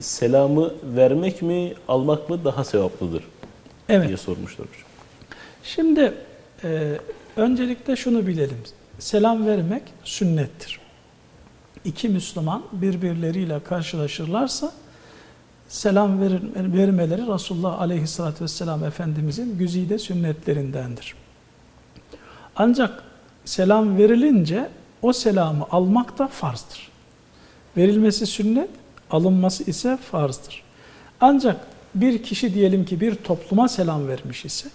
Selamı vermek mi, almak mı daha sevaplıdır Evet. diye sormuşlar hocam. Şimdi e, öncelikle şunu bilelim. Selam vermek sünnettir. İki Müslüman birbirleriyle karşılaşırlarsa selam verir, vermeleri Resulullah Aleyhisselatü Vesselam Efendimizin güzide sünnetlerindendir. Ancak selam verilince o selamı almak da farzdır. Verilmesi sünnet, alınması ise farzdır. Ancak bir kişi diyelim ki bir topluma selam vermiş ise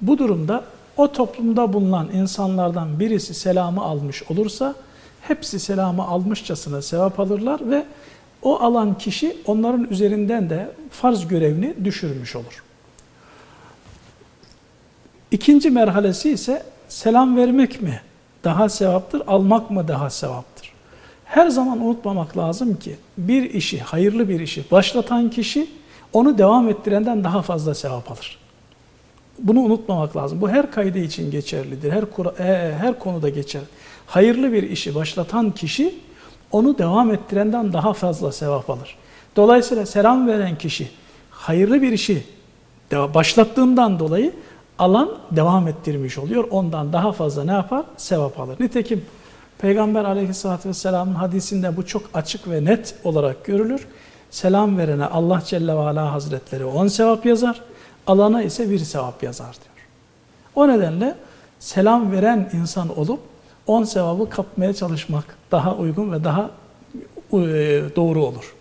bu durumda o toplumda bulunan insanlardan birisi selamı almış olursa hepsi selamı almışçasına sevap alırlar ve o alan kişi onların üzerinden de farz görevini düşürmüş olur. İkinci merhalesi ise selam vermek mi daha sevaptır, almak mı daha sevaptır? Her zaman unutmamak lazım ki bir işi, hayırlı bir işi başlatan kişi onu devam ettirenden daha fazla sevap alır. Bunu unutmamak lazım. Bu her kaydı için geçerlidir. Her e, her konuda geçer. Hayırlı bir işi başlatan kişi onu devam ettirenden daha fazla sevap alır. Dolayısıyla selam veren kişi hayırlı bir işi başlattığından dolayı alan devam ettirmiş oluyor. Ondan daha fazla ne yapar? Sevap alır. Nitekim Peygamber aleyhissalatü vesselamın hadisinde bu çok açık ve net olarak görülür. Selam verene Allah Celle ve Ala Hazretleri 10 sevap yazar, alana ise bir sevap yazar diyor. O nedenle selam veren insan olup 10 sevabı kapmaya çalışmak daha uygun ve daha e, doğru olur.